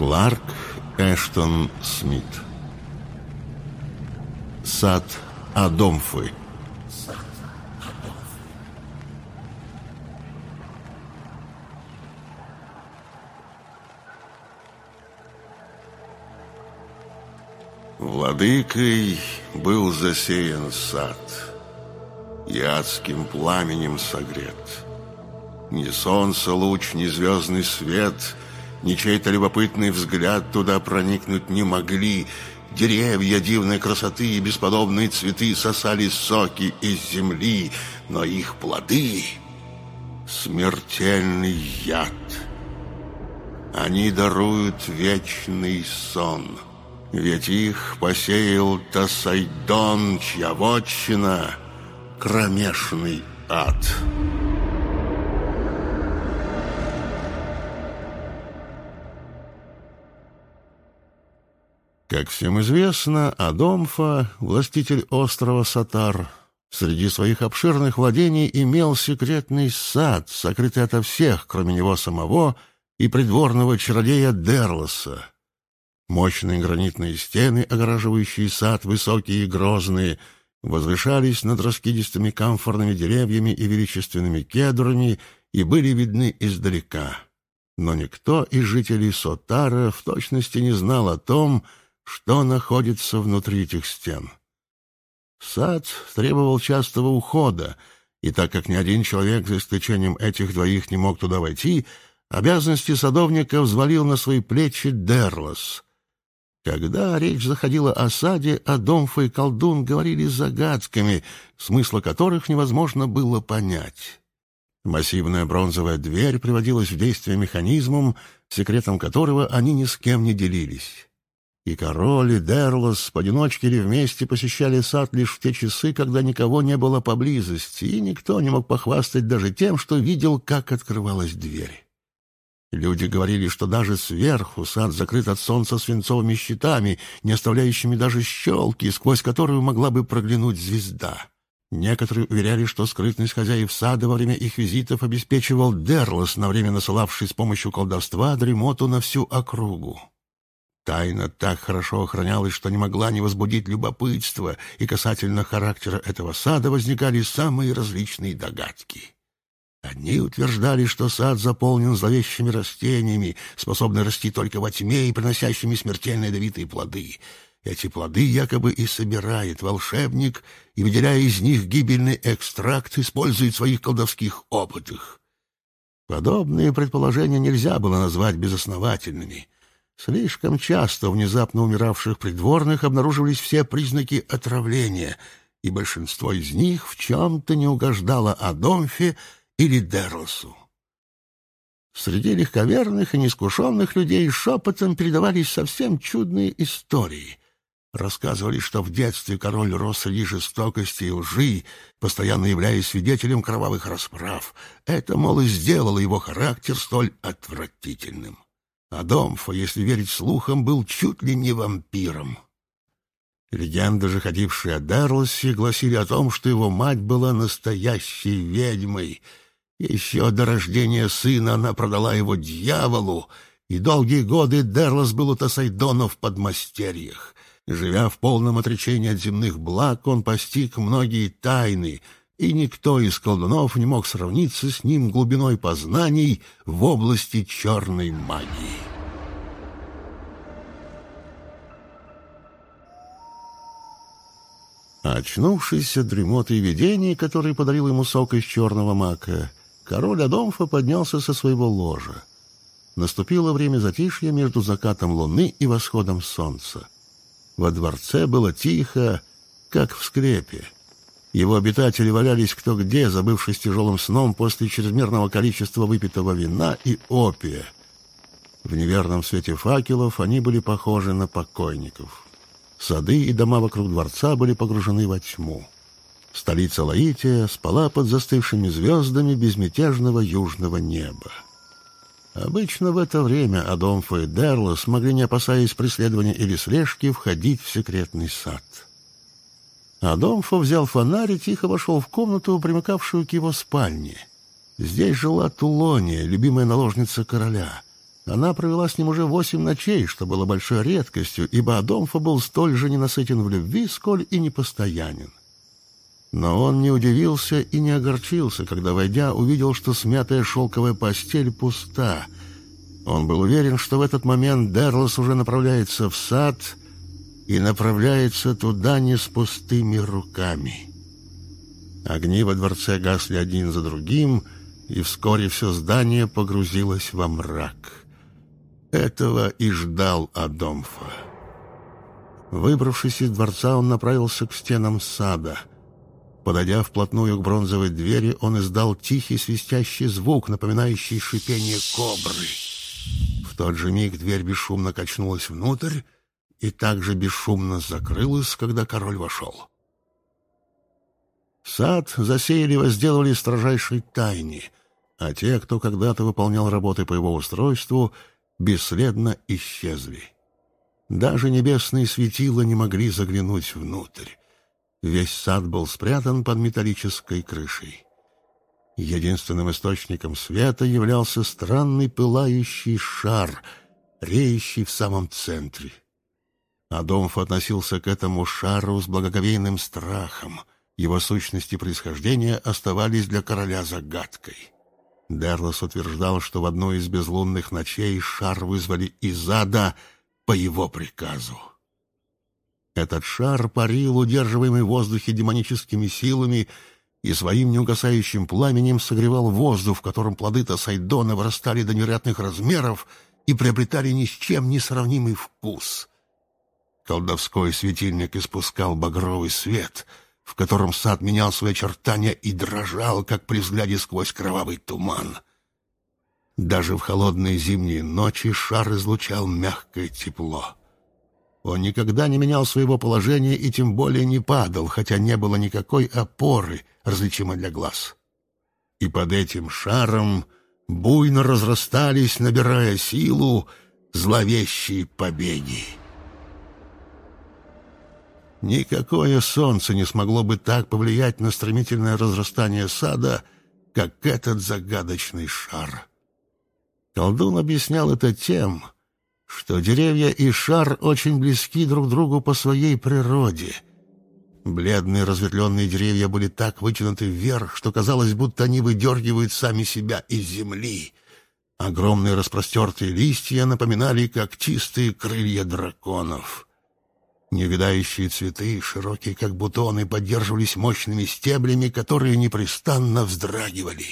Кларк Эштон Смит Сад Адомфы Владыкой был засеян сад, и адским пламенем согрет. Ни солнце луч, ни звездный свет, ни чей-то любопытный взгляд туда проникнуть не могли. Деревья дивной красоты и бесподобные цветы сосали соки из земли, но их плоды — смертельный яд. Они даруют вечный сон — ведь их посеял Тасайдон, чья вотчина — кромешный ад. Как всем известно, Адомфа, властитель острова Сатар, среди своих обширных владений имел секретный сад, сокрытый ото всех, кроме него самого, и придворного чародея Дерлоса, Мощные гранитные стены, огораживающие сад, высокие и грозные, возвышались над раскидистыми камфорными деревьями и величественными кедрами и были видны издалека. Но никто из жителей Сотара в точности не знал о том, что находится внутри этих стен. Сад требовал частого ухода, и так как ни один человек, за исключением этих двоих, не мог туда войти, обязанности садовника взвалил на свои плечи Дерлос — когда речь заходила о саде, Адомфа и колдун говорили загадками, смысла которых невозможно было понять. Массивная бронзовая дверь приводилась в действие механизмом, секретом которого они ни с кем не делились. И король, и Дерлос поодиночке или вместе посещали сад лишь в те часы, когда никого не было поблизости, и никто не мог похвастать даже тем, что видел, как открывалась дверь. Люди говорили, что даже сверху сад закрыт от солнца свинцовыми щитами, не оставляющими даже щелки, сквозь которую могла бы проглянуть звезда. Некоторые уверяли, что скрытность хозяев сада во время их визитов обеспечивал Дерлос, на время насылавший с помощью колдовства дремоту на всю округу. Тайна так хорошо охранялась, что не могла не возбудить любопытство, и касательно характера этого сада возникали самые различные догадки. Одни утверждали, что сад заполнен зловещими растениями, способными расти только во тьме и приносящими смертельно ядовитые плоды. Эти плоды якобы и собирает волшебник, и, выделяя из них гибельный экстракт, использует в своих колдовских опытах. Подобные предположения нельзя было назвать безосновательными. Слишком часто внезапно умиравших придворных обнаруживались все признаки отравления, и большинство из них в чем-то не угождало Адомфе, или Дерлсу. Среди легковерных и неискушенных людей шепотом передавались совсем чудные истории. Рассказывали, что в детстве король рос среди жестокости и лжи, постоянно являясь свидетелем кровавых расправ. Это, мол, и сделало его характер столь отвратительным. А Домфа, если верить слухам, был чуть ли не вампиром. Легенды же, ходившие о Дерлосе, гласили о том, что его мать была настоящей ведьмой — еще до рождения сына она продала его дьяволу, и долгие годы Дерлас был у Тасайдона в подмастерьях. Живя в полном отречении от земных благ, он постиг многие тайны, и никто из колдунов не мог сравниться с ним глубиной познаний в области черной магии. Очнувшись от дремоты и видений, которые подарил ему сок из черного мака, Король Адомфа поднялся со своего ложа. Наступило время затишья между закатом луны и восходом солнца. Во дворце было тихо, как в скрепе. Его обитатели валялись кто где, забывшись тяжелым сном после чрезмерного количества выпитого вина и опия. В неверном свете факелов они были похожи на покойников. Сады и дома вокруг дворца были погружены во тьму. Столица Лаития спала под застывшими звездами безмятежного южного неба. Обычно в это время Адомфа и Дерла смогли, не опасаясь преследования или слежки, входить в секретный сад. Адомфа взял фонарь и тихо вошел в комнату, примыкавшую к его спальне. Здесь жила Тулония, любимая наложница короля. Она провела с ним уже восемь ночей, что было большой редкостью, ибо Адомфа был столь же ненасытен в любви, сколь и непостоянен. Но он не удивился и не огорчился, когда, войдя, увидел, что смятая шелковая постель пуста. Он был уверен, что в этот момент Дерлос уже направляется в сад и направляется туда не с пустыми руками. Огни во дворце гасли один за другим, и вскоре все здание погрузилось во мрак. Этого и ждал Адомфа. Выбравшись из дворца, он направился к стенам сада — Подойдя вплотную к бронзовой двери, он издал тихий свистящий звук, напоминающий шипение кобры. В тот же миг дверь бесшумно качнулась внутрь и также бесшумно закрылась, когда король вошел. Сад засеяли и возделывали строжайшей тайне, а те, кто когда-то выполнял работы по его устройству, бесследно исчезли. Даже небесные светила не могли заглянуть внутрь. Весь сад был спрятан под металлической крышей. Единственным источником света являлся странный пылающий шар, реющий в самом центре. Адомф относился к этому шару с благоговейным страхом. Его сущность и происхождение оставались для короля загадкой. Дерлос утверждал, что в одной из безлунных ночей шар вызвали из ада по его приказу. Этот шар парил, удерживаемый в воздухе демоническими силами, и своим неугасающим пламенем согревал воздух, в котором плоды Тосайдона вырастали до невероятных размеров и приобретали ни с чем не сравнимый вкус. Колдовской светильник испускал багровый свет, в котором сад менял свои очертания и дрожал, как при взгляде сквозь кровавый туман. Даже в холодные зимние ночи шар излучал мягкое тепло. Он никогда не менял своего положения и тем более не падал, хотя не было никакой опоры, различимой для глаз. И под этим шаром буйно разрастались, набирая силу, зловещие побеги. Никакое солнце не смогло бы так повлиять на стремительное разрастание сада, как этот загадочный шар. Колдун объяснял это тем, что деревья и шар очень близки друг другу по своей природе. Бледные разветвленные деревья были так вытянуты вверх, что казалось, будто они выдергивают сами себя из земли. Огромные распростертые листья напоминали как чистые крылья драконов. Невидающие цветы, широкие как бутоны, поддерживались мощными стеблями, которые непрестанно вздрагивали.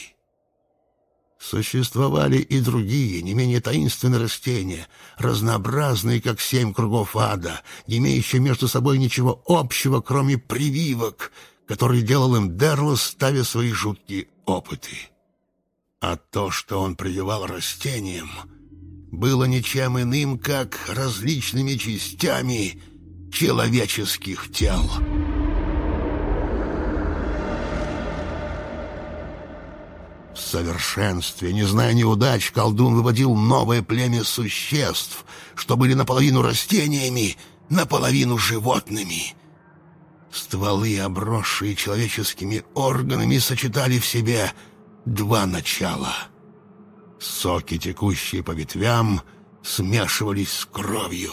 Существовали и другие, не менее таинственные растения, разнообразные, как семь кругов ада, не имеющие между собой ничего общего, кроме прививок, которые делал им Дерлос, ставя свои жуткие опыты. А то, что он прививал растениям, было ничем иным, как различными частями человеческих тел». В совершенстве, не зная неудач, колдун выводил новое племя существ, что были наполовину растениями, наполовину животными. Стволы, обросшие человеческими органами, сочетали в себе два начала. Соки, текущие по ветвям, смешивались с кровью.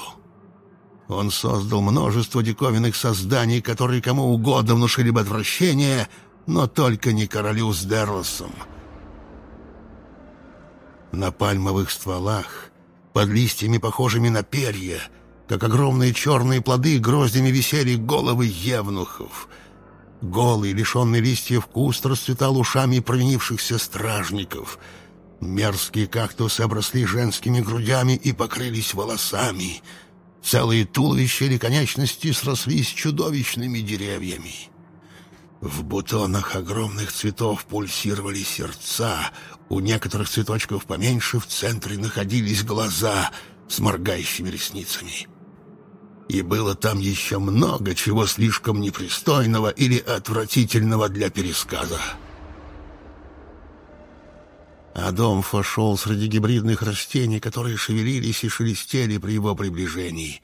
Он создал множество диковинных созданий, которые кому угодно внушили бы отвращение, но только не королю с Дерлосом — на пальмовых стволах, под листьями, похожими на перья, как огромные черные плоды, гроздями висели головы евнухов. Голый, лишенный листьев куст расцветал ушами провинившихся стражников. Мерзкие кактусы обросли женскими грудями и покрылись волосами. Целые туловища или конечности срослись чудовищными деревьями. В бутонах огромных цветов пульсировали сердца, у некоторых цветочков поменьше в центре находились глаза с моргающими ресницами. И было там еще много чего слишком непристойного или отвратительного для пересказа. Адомфа шел среди гибридных растений, которые шевелились и шелестели при его приближении.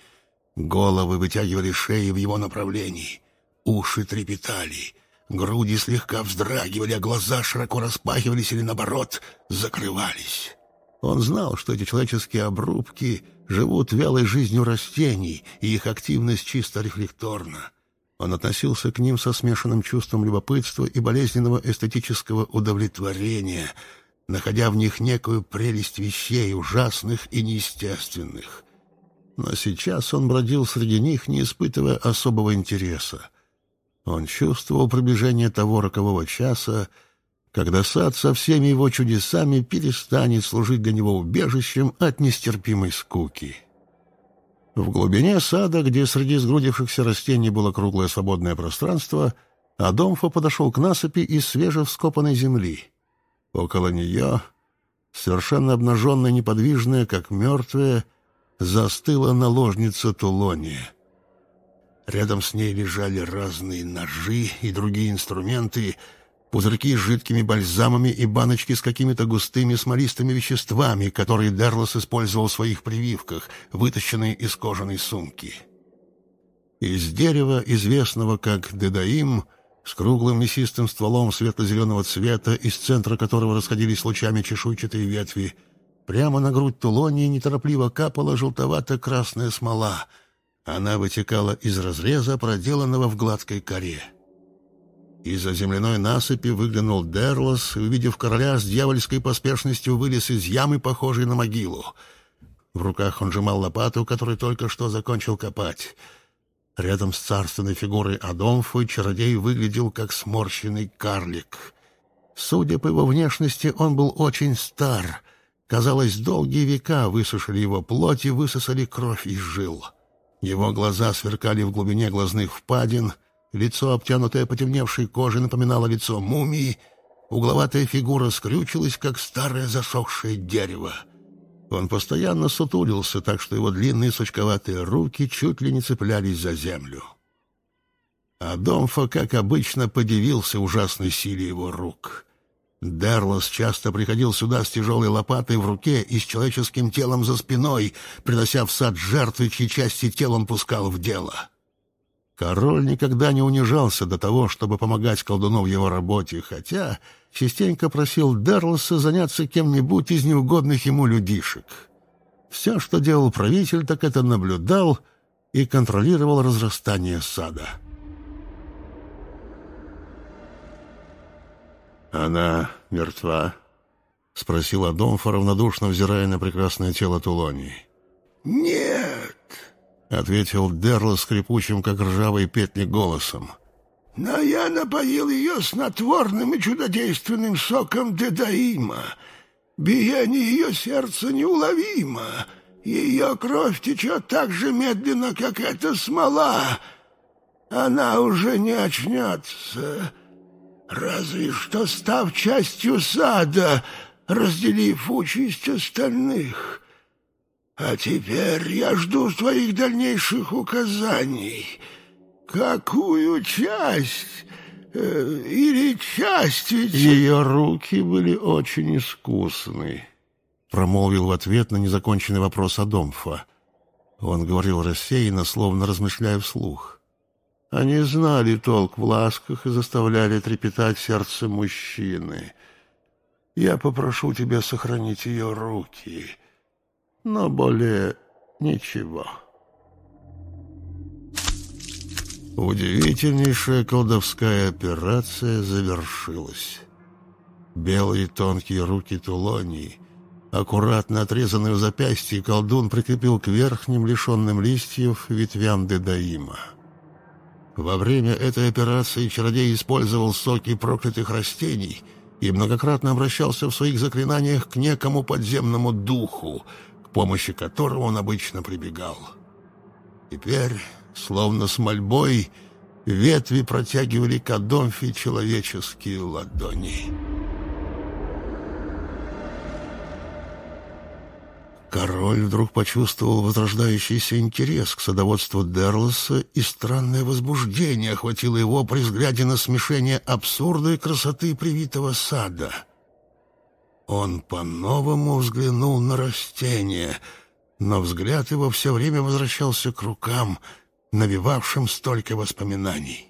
Головы вытягивали шеи в его направлении, уши трепетали — Груди слегка вздрагивали, а глаза широко распахивались или, наоборот, закрывались. Он знал, что эти человеческие обрубки живут вялой жизнью растений, и их активность чисто рефлекторна. Он относился к ним со смешанным чувством любопытства и болезненного эстетического удовлетворения, находя в них некую прелесть вещей, ужасных и неестественных. Но сейчас он бродил среди них, не испытывая особого интереса. Он чувствовал приближение того рокового часа, когда сад со всеми его чудесами перестанет служить для него убежищем от нестерпимой скуки. В глубине сада, где среди сгрудившихся растений было круглое свободное пространство, Адомфо подошел к насыпи из свежевскопанной земли. Около нее, совершенно обнаженная, неподвижная, как мертвая, застыла наложница Тулония. Рядом с ней лежали разные ножи и другие инструменты — пузырьки с жидкими бальзамами и баночки с какими-то густыми смолистыми веществами, которые Дерлос использовал в своих прививках, вытащенные из кожаной сумки. Из дерева, известного как дедаим, с круглым мясистым стволом светло-зеленого цвета, из центра которого расходились лучами чешуйчатые ветви, прямо на грудь Тулонии неторопливо капала желтовато-красная смола. Она вытекала из разреза, проделанного в гладкой коре. Из-за земляной насыпи выглянул Дерлос, увидев короля с дьявольской поспешностью, вылез из ямы, похожей на могилу. В руках он сжимал лопату, которую только что закончил копать. Рядом с царственной фигурой Адомфы чародей выглядел как сморщенный карлик. Судя по его внешности, он был очень стар. Казалось, долгие века высушили его плоть и высосали кровь из жил. Его глаза сверкали в глубине глазных впадин — Лицо, обтянутое потемневшей кожей, напоминало лицо мумии. Угловатая фигура скрючилась, как старое засохшее дерево. Он постоянно сутулился, так что его длинные сучковатые руки чуть ли не цеплялись за землю. А Домфа, как обычно, подивился ужасной силе его рук. Дерлос часто приходил сюда с тяжелой лопатой в руке и с человеческим телом за спиной, принося в сад жертвы, чьи части тел он пускал в дело. Король никогда не унижался до того, чтобы помогать колдуну в его работе, хотя частенько просил Дерлоса заняться кем-нибудь из неугодных ему людишек. Все, что делал правитель, так это наблюдал и контролировал разрастание сада. «Она мертва?» — спросил Адомфа, равнодушно взирая на прекрасное тело Тулонии. «Нет!» — ответил Дерло скрипучим, как ржавый петли, голосом. «Но я напоил ее снотворным и чудодейственным соком дедаима. Биение ее сердца неуловимо. Ее кровь течет так же медленно, как эта смола. Она уже не очнется, разве что став частью сада, разделив участь остальных». А теперь я жду твоих дальнейших указаний. Какую часть э, или часть ведь... Ее руки были очень искусны, промолвил в ответ на незаконченный вопрос Адомфа. Он говорил рассеянно, словно размышляя вслух. Они знали толк в ласках и заставляли трепетать сердце мужчины. Я попрошу тебя сохранить ее руки но более ничего. Удивительнейшая колдовская операция завершилась. Белые тонкие руки Тулонии, аккуратно отрезанные в запястье, колдун прикрепил к верхним, лишенным листьев, ветвям дедаима. Во время этой операции чародей использовал соки проклятых растений и многократно обращался в своих заклинаниях к некому подземному духу, помощи которого он обычно прибегал. Теперь, словно с мольбой, ветви протягивали к Адомфе человеческие ладони. Король вдруг почувствовал возрождающийся интерес к садоводству Дерлоса, и странное возбуждение охватило его при взгляде на смешение абсурда и красоты привитого сада — он по-новому взглянул на растение, но взгляд его все время возвращался к рукам, навевавшим столько воспоминаний.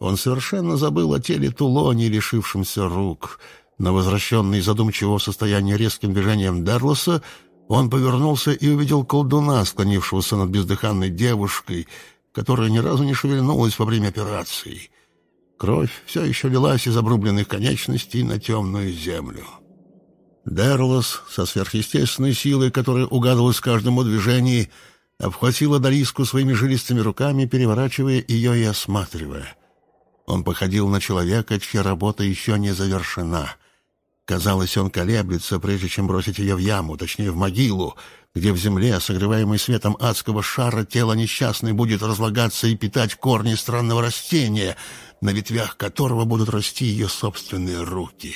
Он совершенно забыл о теле Тулони, лишившемся рук, На возвращенный задумчивого состояния резким движением Дерлоса он повернулся и увидел колдуна, склонившегося над бездыханной девушкой, которая ни разу не шевельнулась во время операции. Кровь все еще лилась из обрубленных конечностей на темную землю. Дерлос со сверхъестественной силой, которая угадывалась в каждом движении, обхватила Дариску своими жилистыми руками, переворачивая ее и осматривая. Он походил на человека, чья работа еще не завершена — Казалось, он колеблется, прежде чем бросить ее в яму, точнее, в могилу, где в земле, согреваемой светом адского шара, тело несчастной будет разлагаться и питать корни странного растения, на ветвях которого будут расти ее собственные руки.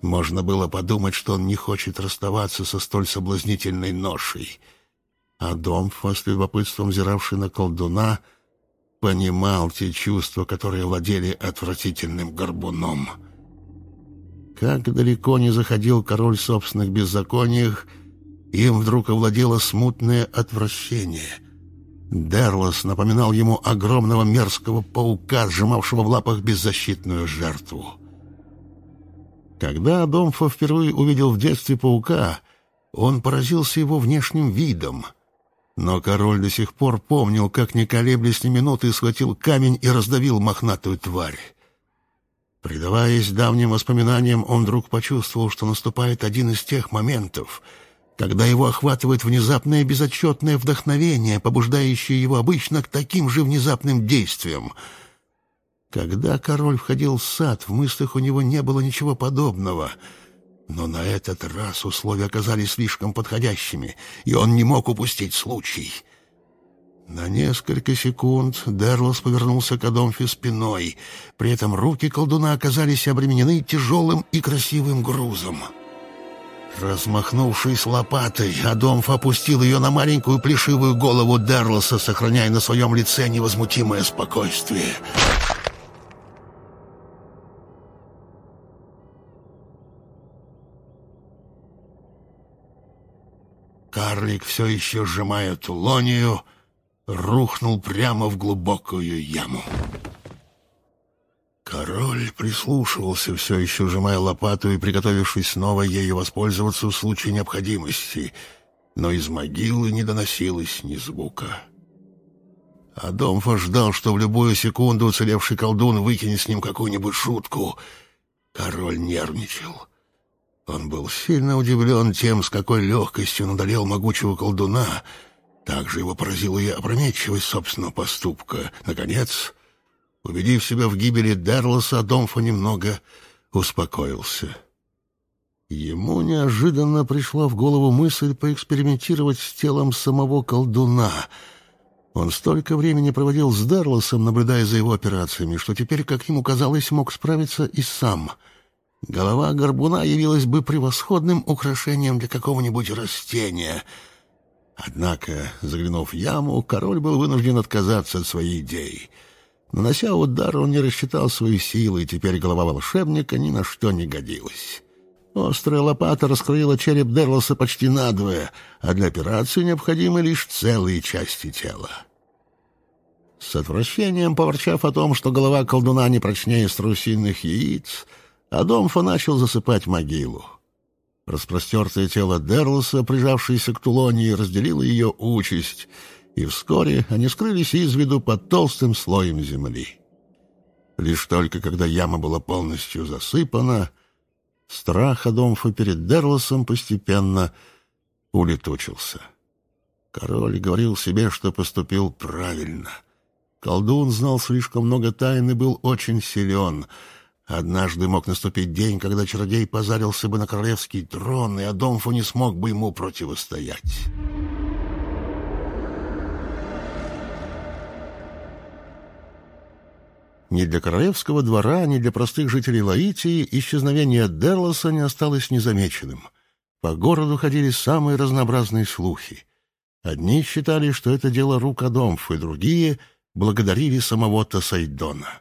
Можно было подумать, что он не хочет расставаться со столь соблазнительной ношей. А Домфа, с любопытством взиравший на колдуна, понимал те чувства, которые владели отвратительным горбуном — как далеко не заходил король собственных беззакониях, им вдруг овладело смутное отвращение. Дерлос напоминал ему огромного мерзкого паука, сжимавшего в лапах беззащитную жертву. Когда Домфа впервые увидел в детстве паука, он поразился его внешним видом. Но король до сих пор помнил, как, не колеблясь ни минуты, схватил камень и раздавил мохнатую тварь. Предаваясь давним воспоминаниям, он вдруг почувствовал, что наступает один из тех моментов, когда его охватывает внезапное безотчетное вдохновение, побуждающее его обычно к таким же внезапным действиям. Когда король входил в сад, в мыслях у него не было ничего подобного — но на этот раз условия оказались слишком подходящими, и он не мог упустить случай. На несколько секунд Дерлос повернулся к Адомфе спиной. При этом руки колдуна оказались обременены тяжелым и красивым грузом. Размахнувшись лопатой, Адомф опустил ее на маленькую плешивую голову Дерлоса, сохраняя на своем лице невозмутимое спокойствие. Карлик все еще сжимая тулонию, рухнул прямо в глубокую яму. Король прислушивался, все еще сжимая лопату и приготовившись снова ею воспользоваться в случае необходимости, но из могилы не доносилось ни звука. Адомфа ждал, что в любую секунду уцелевший колдун выкинет с ним какую-нибудь шутку. Король нервничал. Он был сильно удивлен тем, с какой легкостью он могучего колдуна — также его поразила и опрометчивость собственного поступка. Наконец, убедив себя в гибели Дерлоса, Домфа немного успокоился. Ему неожиданно пришла в голову мысль поэкспериментировать с телом самого колдуна. Он столько времени проводил с Дерлосом, наблюдая за его операциями, что теперь, как ему казалось, мог справиться и сам. Голова горбуна явилась бы превосходным украшением для какого-нибудь растения — Однако, заглянув в яму, король был вынужден отказаться от своей идеи. Нанося удар, он не рассчитал свои силы, и теперь голова волшебника ни на что не годилась. Острая лопата раскроила череп Дерлоса почти надвое, а для операции необходимы лишь целые части тела. С отвращением поворчав о том, что голова колдуна не прочнее страусиных яиц, Адомфа начал засыпать могилу. Распростертое тело Дерлоса, прижавшееся к Тулонии, разделило ее участь, и вскоре они скрылись из виду под толстым слоем земли. Лишь только когда яма была полностью засыпана, страх Адомфа перед Дерлосом постепенно улетучился. Король говорил себе, что поступил правильно. Колдун знал слишком много тайн и был очень силен — Однажды мог наступить день, когда чародей позарился бы на королевский трон, и Адомфу не смог бы ему противостоять. Ни для королевского двора, ни для простых жителей Лаитии исчезновение Дерлоса не осталось незамеченным. По городу ходили самые разнообразные слухи. Одни считали, что это дело рук Адомфа, и другие благодарили самого Тасайдона.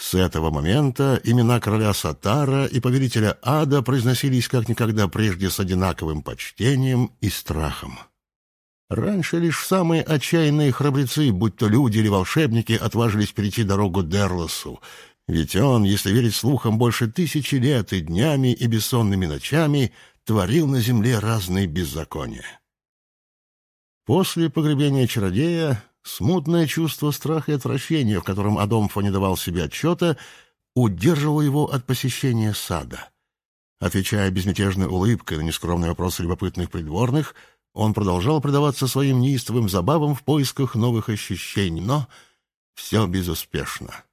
С этого момента имена короля Сатара и повелителя ада произносились как никогда прежде с одинаковым почтением и страхом. Раньше лишь самые отчаянные храбрецы, будь то люди или волшебники, отважились перейти дорогу Дерлосу. Ведь он, если верить слухам, больше тысячи лет и днями, и бессонными ночами творил на земле разные беззакония. После погребения чародея смутное чувство страха и отвращения, в котором Адомфо не давал себе отчета, удерживало его от посещения сада. Отвечая безмятежной улыбкой на нескромные вопросы любопытных придворных, он продолжал предаваться своим неистовым забавам в поисках новых ощущений, но все безуспешно.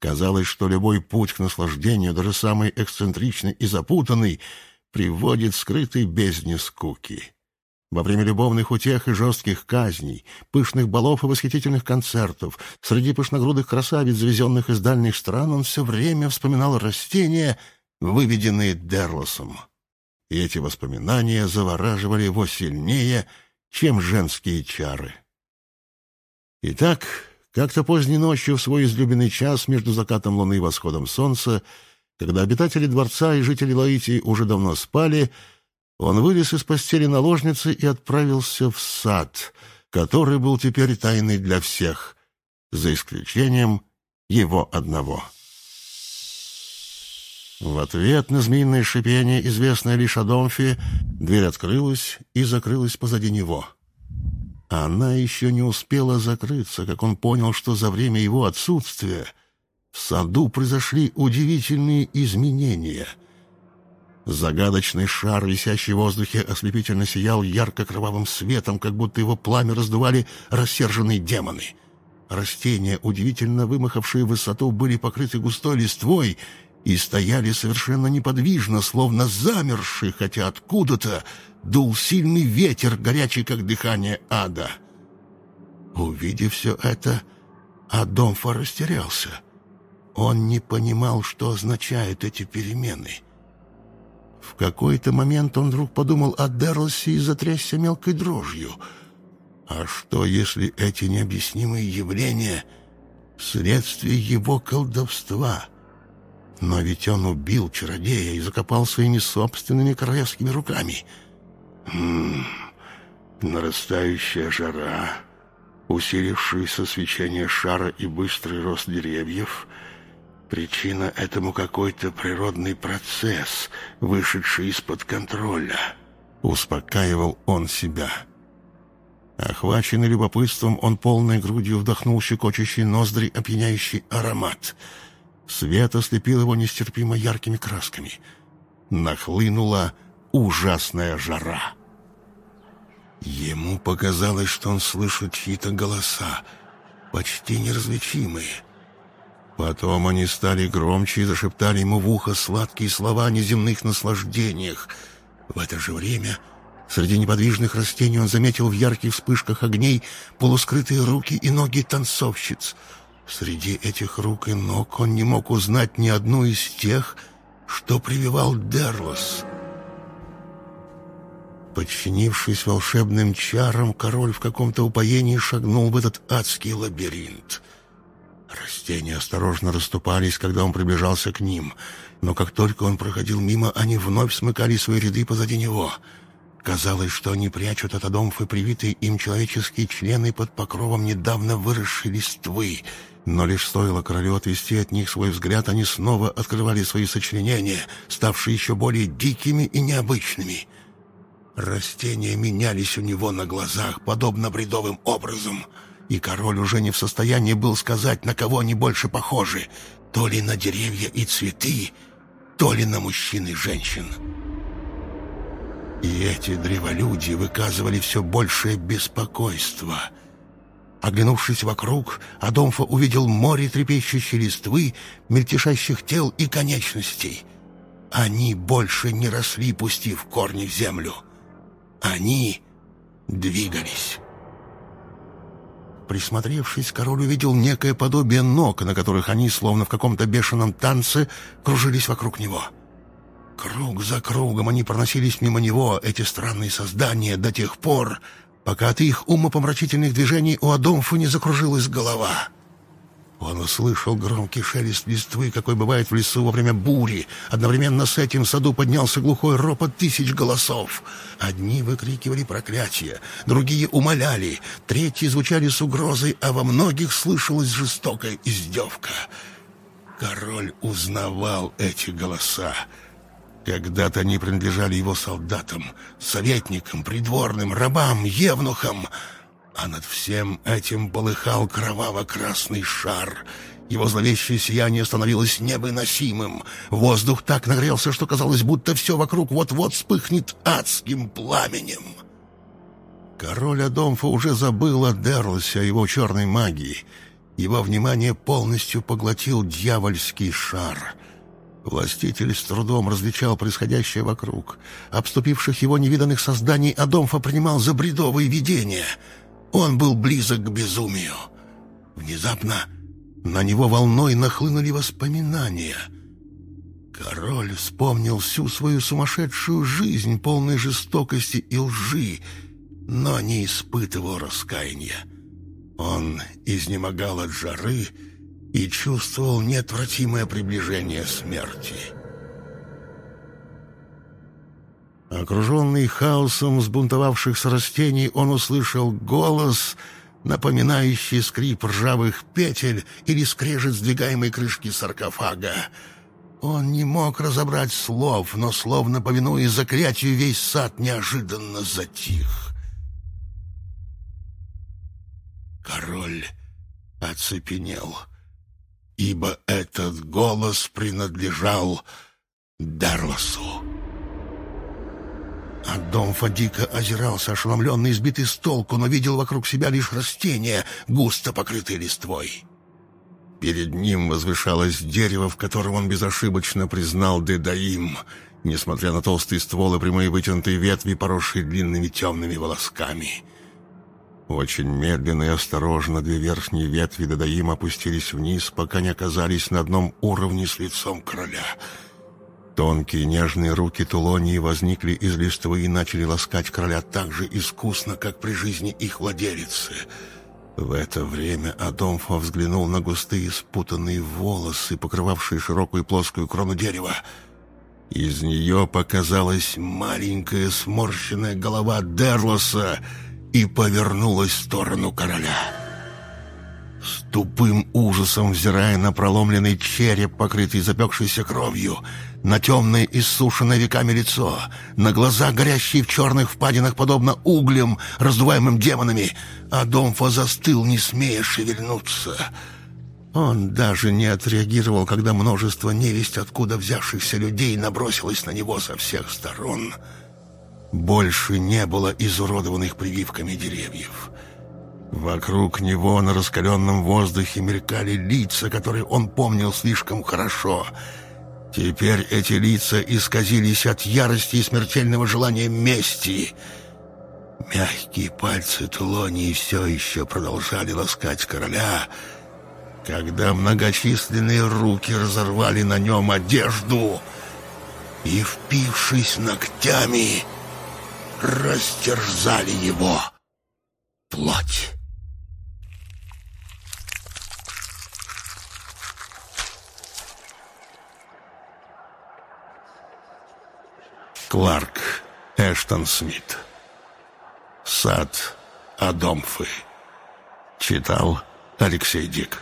Казалось, что любой путь к наслаждению, даже самый эксцентричный и запутанный, приводит к скрытой бездне скуки. Во время любовных утех и жестких казней, пышных балов и восхитительных концертов, среди пышногрудых красавиц, завезенных из дальних стран, он все время вспоминал растения, выведенные Дерлосом. И эти воспоминания завораживали его сильнее, чем женские чары. Итак, как-то поздней ночью, в свой излюбленный час между закатом луны и восходом солнца, когда обитатели дворца и жители Лаити уже давно спали, он вылез из постели наложницы и отправился в сад, который был теперь тайный для всех, за исключением его одного. В ответ на змеиное шипение, известное лишь Адомфе, дверь открылась и закрылась позади него. Она еще не успела закрыться, как он понял, что за время его отсутствия в саду произошли удивительные изменения — Загадочный шар, висящий в воздухе, ослепительно сиял ярко-кровавым светом, как будто его пламя раздували рассерженные демоны. Растения, удивительно вымахавшие в высоту, были покрыты густой листвой и стояли совершенно неподвижно, словно замершие, хотя откуда-то дул сильный ветер, горячий, как дыхание ада. Увидев все это, Адомфа растерялся. Он не понимал, что означают эти перемены — в какой-то момент он вдруг подумал о Дерлосе и затрясся мелкой дрожью. А что, если эти необъяснимые явления — следствие его колдовства? Но ведь он убил чародея и закопал своими собственными королевскими руками. Хм, нарастающая жара, усилившееся свечение шара и быстрый рост деревьев — Причина этому какой-то природный процесс, вышедший из-под контроля. Успокаивал он себя. Охваченный любопытством, он полной грудью вдохнул щекочущий ноздри опьяняющий аромат. Свет ослепил его нестерпимо яркими красками. Нахлынула ужасная жара. Ему показалось, что он слышит чьи-то голоса, почти неразличимые — Потом они стали громче и зашептали ему в ухо сладкие слова о неземных наслаждениях. В это же время среди неподвижных растений он заметил в ярких вспышках огней полускрытые руки и ноги танцовщиц. Среди этих рук и ног он не мог узнать ни одну из тех, что прививал Дерлос. Подчинившись волшебным чарам, король в каком-то упоении шагнул в этот адский лабиринт — Растения осторожно расступались, когда он приближался к ним, но как только он проходил мимо, они вновь смыкали свои ряды позади него. Казалось, что они прячут от Адомфы привитые им человеческие члены под покровом недавно выросшей листвы, но лишь стоило королю отвести от них свой взгляд, они снова открывали свои сочленения, ставшие еще более дикими и необычными. Растения менялись у него на глазах, подобно бредовым образом — и король уже не в состоянии был сказать, на кого они больше похожи, то ли на деревья и цветы, то ли на мужчин и женщин. И эти древолюди выказывали все большее беспокойство. Оглянувшись вокруг, Адомфа увидел море трепещущей листвы, мельтешащих тел и конечностей. Они больше не росли, пустив корни в землю. Они двигались. Присмотревшись, король увидел некое подобие ног, на которых они, словно в каком-то бешеном танце, кружились вокруг него. Круг за кругом они проносились мимо него, эти странные создания, до тех пор, пока от их умопомрачительных движений у Адомфа не закружилась голова. Он услышал громкий шелест листвы, какой бывает в лесу во время бури. Одновременно с этим в саду поднялся глухой ропот тысяч голосов. Одни выкрикивали проклятия, другие умоляли, третьи звучали с угрозой, а во многих слышалась жестокая издевка. Король узнавал эти голоса. Когда-то они принадлежали его солдатам, советникам, придворным, рабам, евнухам. А над всем этим полыхал кроваво-красный шар. Его зловещее сияние становилось невыносимым. Воздух так нагрелся, что казалось, будто все вокруг вот-вот вспыхнет адским пламенем. Король Адомфа уже забыл о Дерлосе, о его черной магии. Его внимание полностью поглотил дьявольский шар. Властитель с трудом различал происходящее вокруг. Обступивших его невиданных созданий Адомфа принимал за бредовые видения. Он был близок к безумию. Внезапно на него волной нахлынули воспоминания. Король вспомнил всю свою сумасшедшую жизнь, полной жестокости и лжи, но не испытывал раскаяния. Он изнемогал от жары и чувствовал неотвратимое приближение смерти. Окруженный хаосом сбунтовавшихся растений, он услышал голос, напоминающий скрип ржавых петель или скрежет сдвигаемой крышки саркофага. Он не мог разобрать слов, но, словно повинуясь заклятию, весь сад неожиданно затих. Король оцепенел, ибо этот голос принадлежал Дарлосу. А Домфа дико озирался, ошеломленный, избитый с толку, но видел вокруг себя лишь растения, густо покрытые листвой. Перед ним возвышалось дерево, в котором он безошибочно признал Дедаим, несмотря на толстые стволы, прямые вытянутые ветви, поросшие длинными темными волосками — очень медленно и осторожно две верхние ветви Дадаим опустились вниз, пока не оказались на одном уровне с лицом короля. Тонкие нежные руки Тулонии возникли из листвы и начали ласкать короля так же искусно, как при жизни их владелицы. В это время Адомфа взглянул на густые спутанные волосы, покрывавшие широкую плоскую крону дерева. Из нее показалась маленькая сморщенная голова Дерлоса — и повернулась в сторону короля. С тупым ужасом взирая на проломленный череп, покрытый запекшейся кровью, на темное иссушенное веками лицо, на глаза, горящие в черных впадинах, подобно углям, раздуваемым демонами, Адомфа застыл, не смея шевельнуться. Он даже не отреагировал, когда множество невесть откуда взявшихся людей набросилось на него со всех сторон — больше не было изуродованных прививками деревьев. Вокруг него на раскаленном воздухе мелькали лица, которые он помнил слишком хорошо. Теперь эти лица исказились от ярости и смертельного желания мести. Мягкие пальцы Тулонии все еще продолжали ласкать короля, когда многочисленные руки разорвали на нем одежду и, впившись ногтями, растерзали его плоть. Кларк Эштон Смит. Сад Адомфы. Читал Алексей Дик